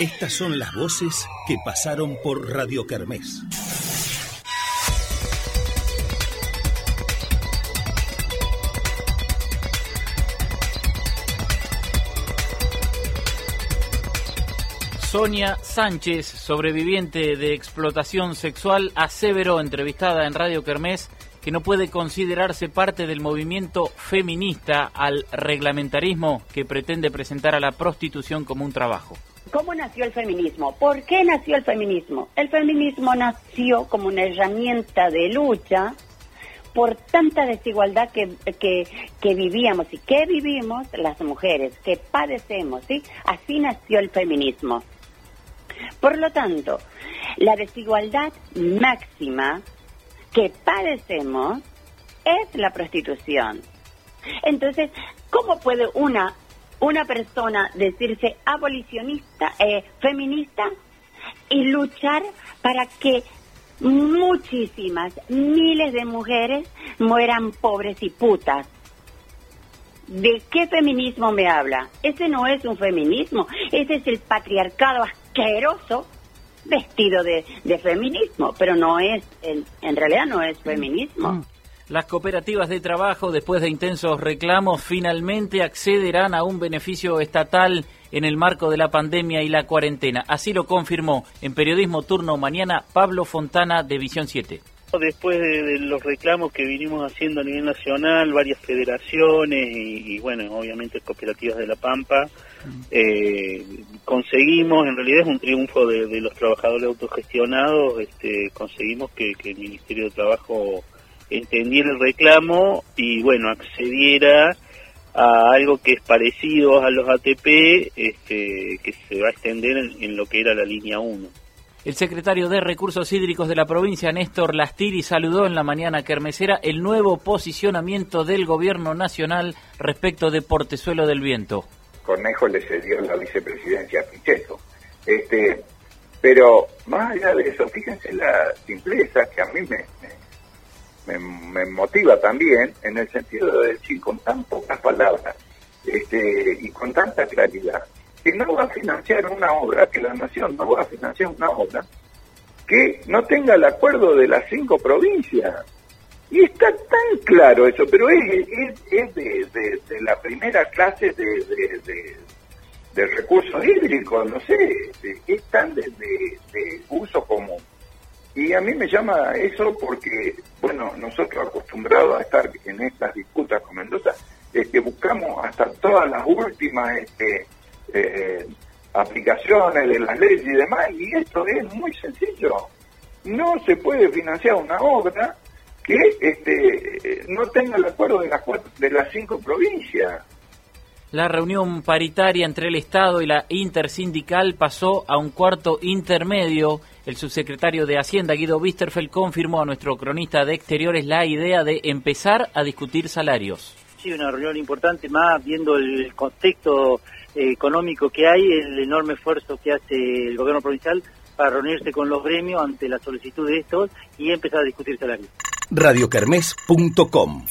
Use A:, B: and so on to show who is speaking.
A: Estas son las voces que pasaron por Radio Kermés.
B: Sonia Sánchez, sobreviviente de explotación sexual, aseveró, entrevistada en Radio Kermés, que no puede considerarse parte del movimiento feminista al reglamentarismo que pretende presentar a la prostitución como un trabajo.
C: ¿Cómo nació el feminismo? ¿Por qué nació el feminismo? El feminismo nació como una herramienta de lucha por tanta desigualdad que, que, vivíamos y que vivimos las mujeres, que padecemos, ¿sí? Así nació el feminismo. Por lo tanto, la desigualdad máxima que padecemos es la prostitución. Entonces, ¿cómo puede una una persona decirse abolicionista, eh, feminista y luchar para que muchísimas, miles de mujeres mueran pobres y putas? ¿De qué feminismo me habla? Ese no es un feminismo, ese es el patriarcado asqueroso vestido de, feminismo, pero no es, en, en realidad no es feminismo. Mm.
B: Las cooperativas de trabajo, después de intensos reclamos, finalmente accederán a un beneficio estatal en el marco de la pandemia y la cuarentena. Así lo confirmó en Periodismo Turno Mañana Pablo Fontana de Visión 7
D: después de, los reclamos que vinimos haciendo a nivel nacional, varias federaciones y, bueno, obviamente cooperativas de La Pampa, eh, conseguimos, en realidad es un triunfo de, los trabajadores autogestionados, este, conseguimos que, el Ministerio de Trabajo entendiera el reclamo y bueno, accediera a algo que es parecido a los ATP, este, que se va a extender en, en lo que era la línea 1.
B: El secretario de Recursos Hídricos de la provincia, Néstor Lastiri, saludó en la mañana kermesera el nuevo posicionamiento del gobierno nacional respecto de Portezuelo del Viento.
E: Cornejo le cedió la vicepresidencia a Pichetto. Este, pero más allá de eso, fíjense la simpleza que a mí me, me, motiva también en el sentido de decir con tan pocas palabras este, y con tanta claridad que no va a financiar una obra, que la nación no va a financiar una obra que no tenga el acuerdo de las cinco provincias. Y está tan claro eso, pero es, es, de, la primera clase de, de, recursos hídricos, no sé, es tan de, uso. Y a mí me llama eso porque, bueno, nosotros acostumbrados a estar en estas disputas con Mendoza, es que buscamos hasta todas las últimas este, eh, aplicaciones de las leyes y demás, y esto es muy sencillo. No se puede financiar una obra que este, no tenga el acuerdo de las, de las cinco provincias.
B: La reunión paritaria entre el Estado y la intersindical pasó a un cuarto intermedio. El subsecretario de Hacienda, Guido Wisterfeld, confirmó a nuestro cronista de Exteriores la idea de empezar a discutir salarios.
D: Sí, una reunión importante, más viendo el contexto económico que hay, el enorme esfuerzo que hace el gobierno provincial para reunirse con los gremios ante la solicitud de estos y empezar a discutir salarios.
A: radiocarmes.com